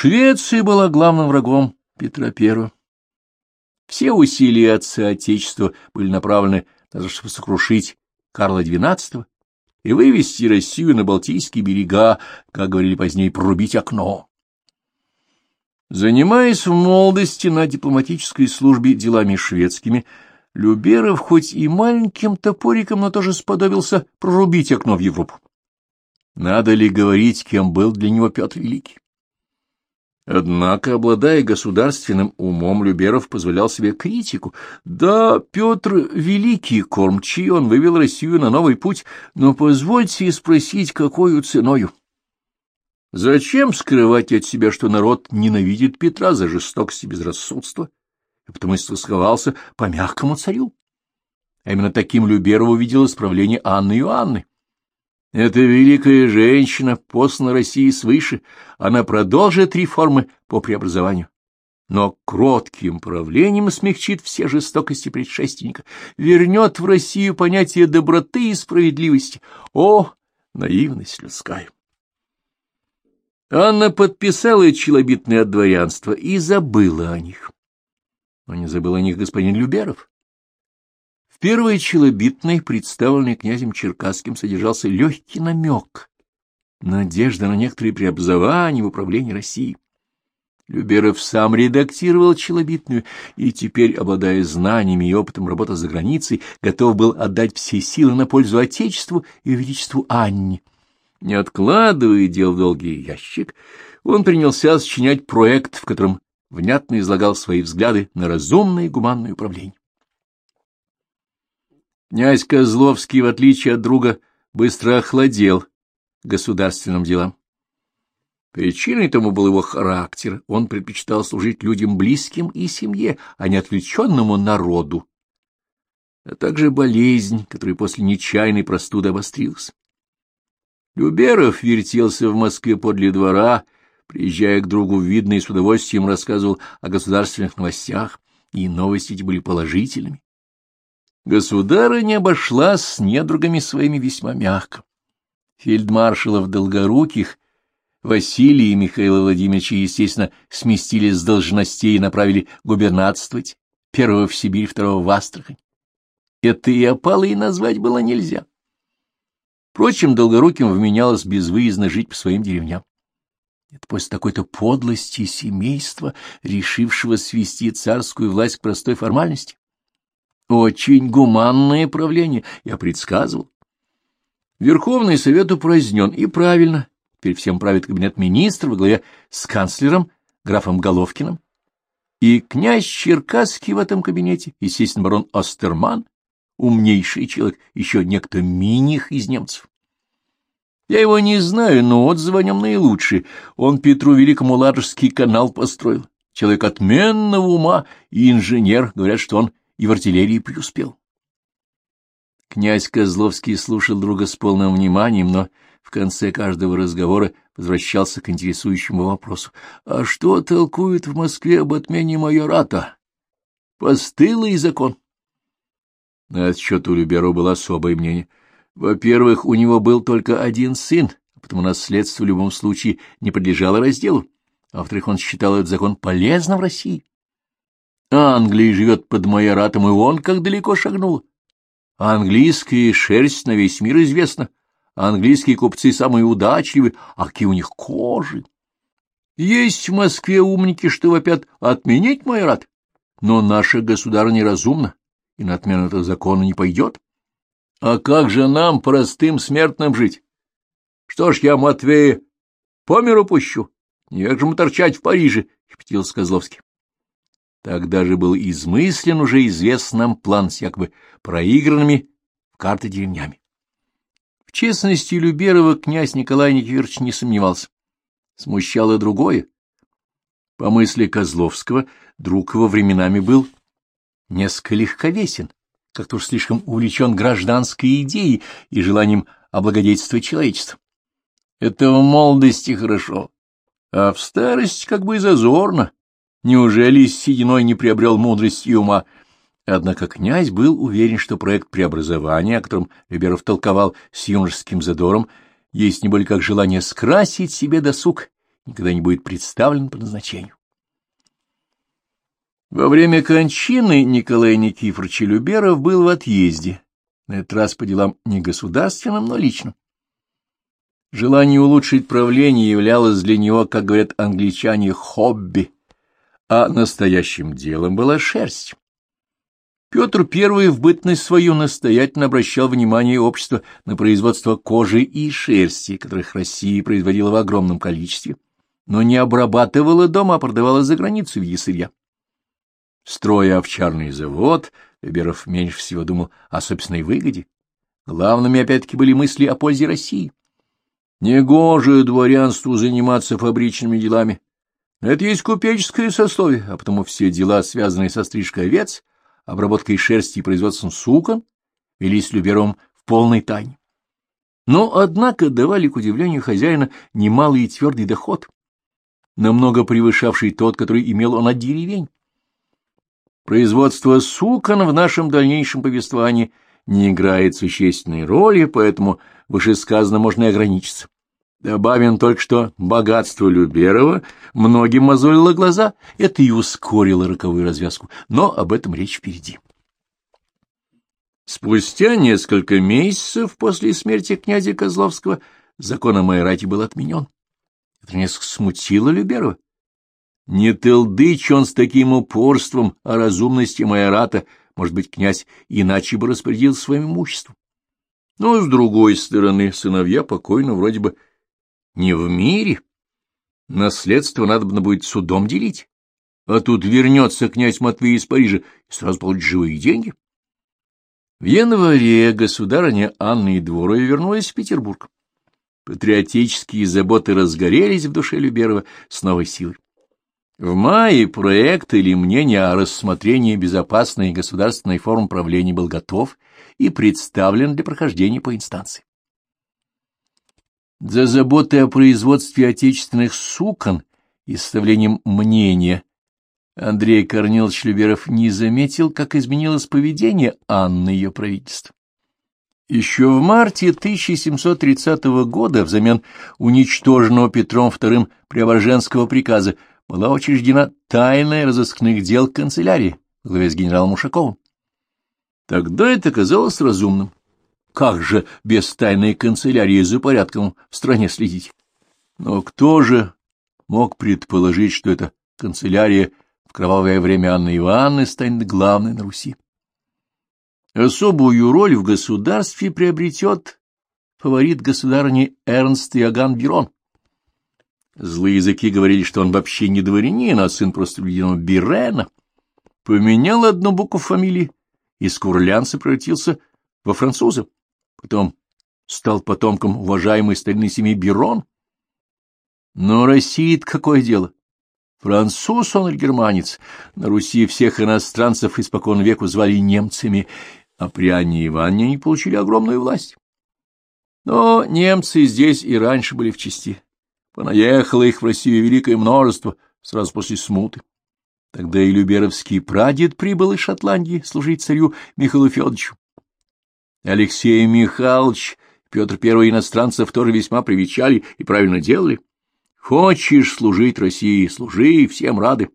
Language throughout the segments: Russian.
Швеция была главным врагом Петра I. Все усилия отца Отечества были направлены на то, чтобы сокрушить Карла XII и вывести Россию на Балтийские берега, как говорили позднее, прорубить окно. Занимаясь в молодости на дипломатической службе делами шведскими, Люберов хоть и маленьким топориком, но тоже сподобился прорубить окно в Европу. Надо ли говорить, кем был для него Петр Великий? Однако, обладая государственным умом, Люберов позволял себе критику. Да, Петр — великий кормчий, он вывел Россию на новый путь, но позвольте спросить, какой ценою? Зачем скрывать от себя, что народ ненавидит Петра за жестокость и безрассудство, и потому истосковался по мягкому царю? А именно таким Люберов увидел исправление Анны Иоанны. Эта великая женщина послана России свыше, она продолжит реформы по преобразованию. Но кротким правлением смягчит все жестокости предшественника, вернет в Россию понятие доброты и справедливости. О, наивность людская! Анна подписала челобитное от дворянства и забыла о них. Но не забыл о них господин Люберов. В первой челобитной, представленной князем Черкасским, содержался легкий намек, надежда на некоторые преобразования в управлении Россией. Люберов сам редактировал челобитную и теперь, обладая знаниями и опытом работы за границей, готов был отдать все силы на пользу Отечеству и Величеству Анне. Не откладывая дел в долгий ящик, он принялся сочинять проект, в котором внятно излагал свои взгляды на разумное и гуманное управление. Князь Козловский, в отличие от друга, быстро охладел государственным делам. Причиной тому был его характер. Он предпочитал служить людям близким и семье, а не отвлеченному народу, а также болезнь, которая после нечаянной простуды обострилась. Люберов вертелся в Москве подле двора, приезжая к другу видно и с удовольствием рассказывал о государственных новостях, и новости эти были положительными. Государыня обошлась с недругами своими весьма мягко. Фельдмаршалов Долгоруких, Василия и Михаила Владимировича, естественно, сместили с должностей и направили губернатствовать, первого в Сибирь, второго в Астрахань. Это и опало и назвать было нельзя. Впрочем, Долгоруким вменялось безвыездно жить по своим деревням. Это после такой-то подлости семейства, решившего свести царскую власть к простой формальности. Очень гуманное правление, я предсказывал. Верховный совет упразднен, и правильно. Теперь всем правит кабинет министра во главе с канцлером, графом Головкиным. И князь Черкасский в этом кабинете, естественно, барон Остерман, умнейший человек, еще некто Миних из немцев. Я его не знаю, но отзывы о нем наилучшие. Он Петру Великому Ладожский канал построил. Человек отменного ума и инженер. Говорят, что он и в артиллерии преуспел. Князь Козловский слушал друга с полным вниманием, но в конце каждого разговора возвращался к интересующему вопросу. «А что толкуют в Москве об отмене майората? Постылый закон». На этот счет у Люберу было особое мнение. Во-первых, у него был только один сын, потому наследство в любом случае не подлежало разделу. А во-вторых, он считал этот закон полезным в России. Англия живет под майоратом, и он как далеко шагнул. Английская шерсть на весь мир известна. Английские купцы самые удачливые, а какие у них кожи. Есть в Москве умники, что вопят отменить майорат, но наша государь неразумна, и на отмену этого закона не пойдет. А как же нам, простым смертным, жить? Что ж я, Матвея, по миру пущу? Не как же мы торчать в Париже, — кипятился Козловский. Тогда же был измыслен уже известный нам план с якобы проигранными в карты деревнями. В честности Люберова князь Николай Никифорович не сомневался. Смущало другое. По мысли Козловского, друг его временами был несколько легковесен, как-то уж слишком увлечен гражданской идеей и желанием облагодетельствовать человечество. Это в молодости хорошо, а в старости как бы и зазорно. Неужели Сединой не приобрел мудрости и ума? Однако князь был уверен, что проект преобразования, о котором Люберов толковал с юношеским задором, есть не более как желание скрасить себе досуг никогда не будет представлен по назначению. Во время кончины Николая Никифоровича Люберов был в отъезде, на этот раз по делам не государственным, но личным. Желание улучшить правление являлось для него, как говорят англичане, хобби, а настоящим делом была шерсть. Петр I в бытность свою настоятельно обращал внимание общества на производство кожи и шерсти, которых Россия производила в огромном количестве, но не обрабатывала дома, а продавала за границу в виде сырья. Строя овчарный завод, Веберов меньше всего думал о собственной выгоде. Главными опять-таки были мысли о пользе России. Негоже дворянству заниматься фабричными делами. Это есть купеческое сословие, а потому все дела, связанные со стрижкой овец, обработкой шерсти и производством сукон, велись Любером в полной тайне. Но, однако, давали, к удивлению хозяина, немалый и твердый доход, намного превышавший тот, который имел он от деревень. Производство сукон в нашем дальнейшем повествовании не играет существенной роли, поэтому вышесказанно можно и ограничиться. Добавим только, что богатство Люберова многим мозолило глаза, это и ускорило роковую развязку, но об этом речь впереди. Спустя несколько месяцев после смерти князя Козловского закон о Майорате был отменен. Это несколько смутило Люберова. Не тылдыч он с таким упорством о разумности Майората, может быть, князь иначе бы распорядил своим имуществом. Но, с другой стороны, сыновья покойно вроде бы не в мире. Наследство надо будет судом делить. А тут вернется князь Матвей из Парижа и сразу получит живые деньги. В январе государыня Анна и Дворова вернулись в Петербург. Патриотические заботы разгорелись в душе Люберова с новой силой. В мае проект или мнение о рассмотрении безопасной государственной формы правления был готов и представлен для прохождения по инстанции. За заботой о производстве отечественных сукон и составлением мнения Андрей Корнилович Люберов не заметил, как изменилось поведение Анны и ее правительства. Еще в марте 1730 года взамен уничтоженного Петром II Преображенского приказа была учреждена тайная разыскных дел канцелярии главе с генералом Ушаковым. Тогда это казалось разумным. Как же без тайной канцелярии за порядком в стране следить? Но кто же мог предположить, что эта канцелярия в кровавое время Анны Ивановны станет главной на Руси? Особую роль в государстве приобретет фаворит государыни Эрнст Иоганн Бирон. Злые языки говорили, что он вообще не дворянин, а сын просто простолюдина Бирена. Поменял одну букву фамилии, из курлянца превратился во француза. Потом стал потомком уважаемой старинной семьи Бирон. Но России какое дело? Француз он или германец? На Руси всех иностранцев испокон веку звали немцами, а при Анне Ивановне они получили огромную власть. Но немцы здесь и раньше были в части. Понаехало их в Россию великое множество сразу после смуты. Тогда и Люберовский прадед прибыл из Шотландии служить царю Михаилу Федоровичу. Алексей Михайлович, Петр Первый иностранцев тоже весьма привечали и правильно делали. Хочешь служить России, служи, всем рады.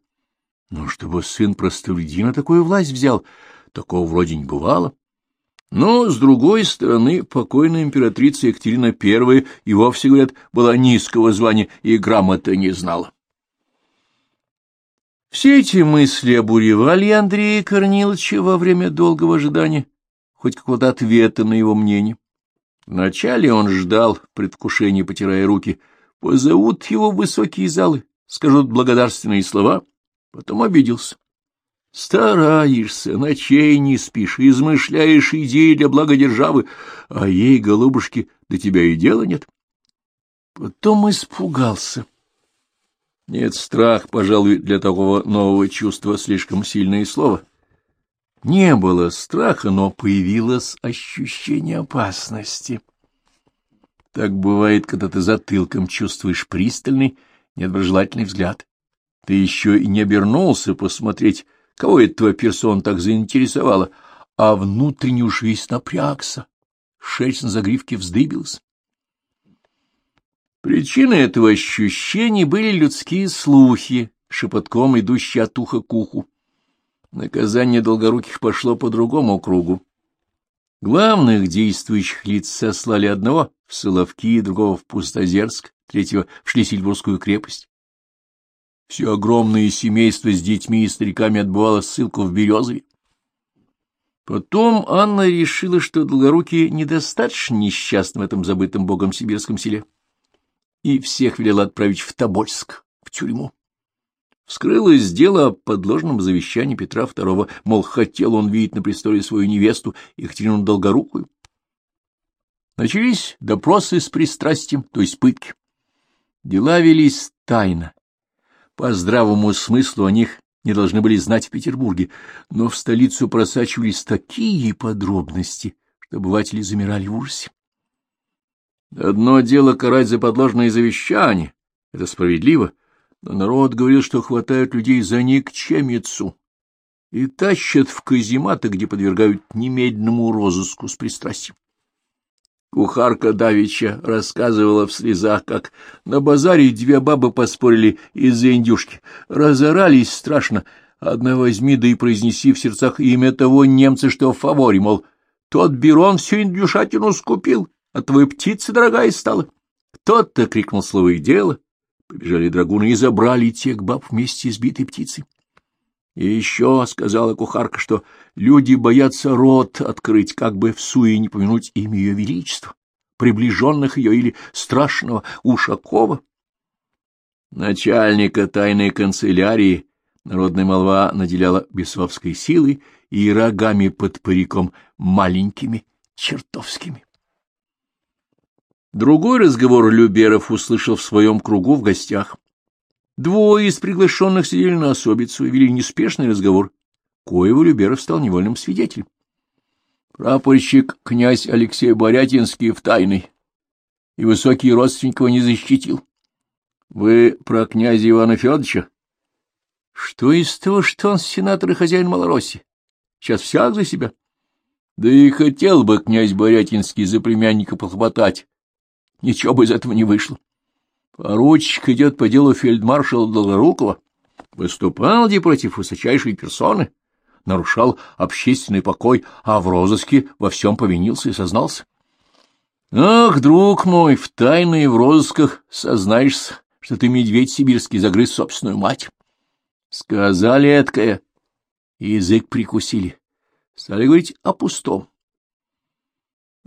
Но чтобы сын простолюдина такую власть взял, такого вроде не бывало. Но, с другой стороны, покойная императрица Екатерина I и вовсе, говорят, была низкого звания и грамоты не знала. Все эти мысли обуревали Андрея Корниловича во время долгого ожидания хоть какого-то ответа на его мнение. Вначале он ждал, предвкушении потирая руки, позовут его в высокие залы, скажут благодарственные слова, потом обиделся. Стараешься, ночей не спишь, измышляешь идеи для блага державы, а ей, голубушки, до тебя и дела нет. Потом испугался. Нет, страх, пожалуй, для такого нового чувства слишком сильное слово. Не было страха, но появилось ощущение опасности. Так бывает, когда ты затылком чувствуешь пристальный, недоброжелательный взгляд. Ты еще и не обернулся посмотреть, Кого это твоя персона так заинтересовала? А внутренне уж весь напрягся. Шерсть на загривке вздыбилась. Причиной этого ощущения были людские слухи, шепотком идущие от уха к уху. Наказание долгоруких пошло по другому кругу. Главных действующих лиц сослали одного в Соловки, другого в Пустозерск, третьего в Шлиссельбургскую крепость. Все огромное семейство с детьми и стариками отбывало ссылку в Березове. Потом Анна решила, что Долгорукий недостаточно несчастны в этом забытом богом сибирском селе и всех велела отправить в Тобольск, в тюрьму. Вскрылось дело о подложном завещании Петра II, мол, хотел он видеть на престоле свою невесту Екатерину Долгорукую. Начались допросы с пристрастием, то есть пытки. Дела велись тайно. По здравому смыслу о них не должны были знать в Петербурге, но в столицу просачивались такие подробности, что обыватели замирали в ужасе. Одно дело карать за подложное завещание, это справедливо, но народ говорил, что хватают людей за никчемицу и тащат в казематы, где подвергают немедленному розыску с пристрастием. Кухарка Давича рассказывала в слезах, как на базаре две бабы поспорили из-за индюшки. Разорались страшно. Одна возьми, да и произнеси в сердцах имя того немца, что в фаворе, мол, тот Берон всю индюшатину скупил, а твоя птица дорогая стала. Тот-то крикнул слово и дело. Побежали драгуны и забрали тех баб вместе с битой птицей. И еще сказала кухарка, что люди боятся рот открыть, как бы в суе не помянуть имя ее величества, приближенных ее или страшного Ушакова. Начальника тайной канцелярии народная молва наделяла бесовской силой и рогами под париком маленькими чертовскими. Другой разговор Люберов услышал в своем кругу в гостях. Двое из приглашенных сидели на особицу и вели неспешный разговор, коего Люберов стал невольным свидетелем. Прапорщик князь Алексей Борятинский в тайной, и высокий родственник его не защитил. Вы про князя Ивана Федоровича? Что из того, что он сенатор и хозяин Малороссии? Сейчас всяк за себя. Да и хотел бы князь Борятинский за племянника похлопотать, Ничего бы из этого не вышло. Поручик идет по делу фельдмаршала Долгорукова. Выступал где против высочайшей персоны, нарушал общественный покой, а в розыске во всем повинился и сознался. Ах, друг мой, в тайне и в розысках сознаешься, что ты медведь сибирский загрыз собственную мать. Сказали эткое, язык прикусили. Стали говорить о пустом.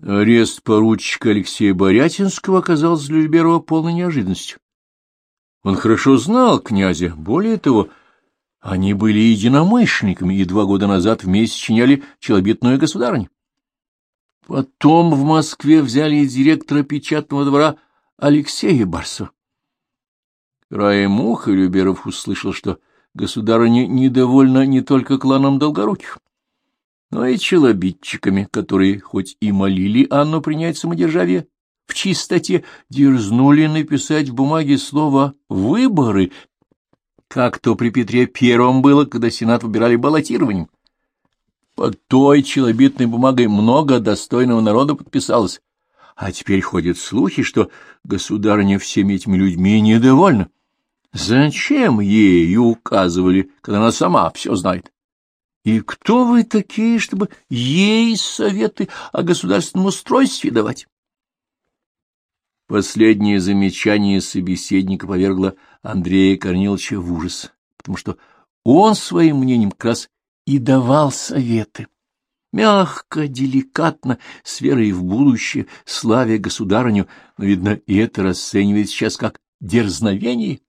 Арест поручика Алексея Борятинского оказался для Люберова полной неожиданностью. Он хорошо знал князя, более того, они были единомышленниками и два года назад вместе чиняли челобитную государыню. Потом в Москве взяли директора печатного двора Алексея Барсова. Краем уха Люберов услышал, что государыня недовольна не только кланом Долгоруких но и челобитчиками, которые хоть и молили Анну принять самодержавие, в чистоте дерзнули написать в бумаге слово «выборы», как то при Петре Первом было, когда Сенат выбирали баллотированием. Под той челобитной бумагой много достойного народа подписалось, а теперь ходят слухи, что государыня всеми этими людьми недовольна. Зачем ей указывали, когда она сама все знает? И кто вы такие, чтобы ей советы о государственном устройстве давать? Последнее замечание собеседника повергло Андрея Корниловича в ужас, потому что он своим мнением как раз и давал советы. Мягко, деликатно, с верой в будущее, славя государыню, но, видно, и это расценивает сейчас как дерзновение.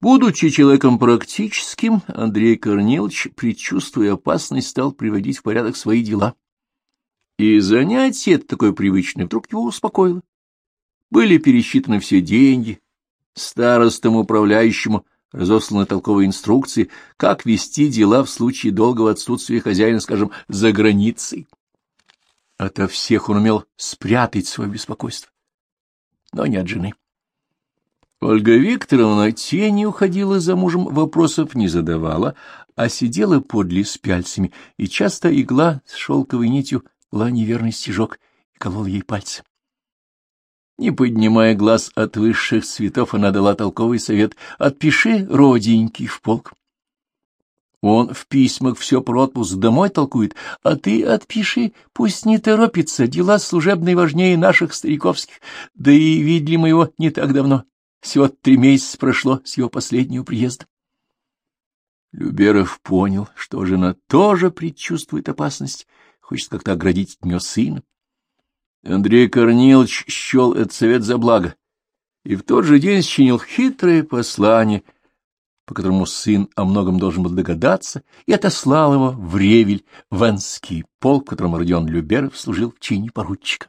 Будучи человеком практическим, Андрей Корнилович, предчувствуя опасность, стал приводить в порядок свои дела. И занятие это такое привычное вдруг его успокоило. Были пересчитаны все деньги, старостам управляющему разосланы толковые инструкции, как вести дела в случае долгого отсутствия хозяина, скажем, за границей. Ото всех он умел спрятать свое беспокойство, но не от жены. Ольга Викторовна тени уходила за мужем, вопросов не задавала, а сидела подле с пяльцами, и часто игла с шелковой нитью ла неверный стежок и колол ей пальцы. Не поднимая глаз от высших цветов, она дала толковый совет «Отпиши, роденький, в полк». Он в письмах все про отпуск домой толкует, а ты отпиши, пусть не торопится, дела служебные важнее наших стариковских, да и видели мы его не так давно, всего три месяца прошло с его последнего приезда. Люберов понял, что жена тоже предчувствует опасность, хочет как-то оградить от нее сына. Андрей Корнилович счел этот совет за благо и в тот же день сочинил хитрое послание — по которому сын о многом должен был догадаться, и отослал его в Ревель, в Энский полк, в котором Родион Люберов служил в чине поручика.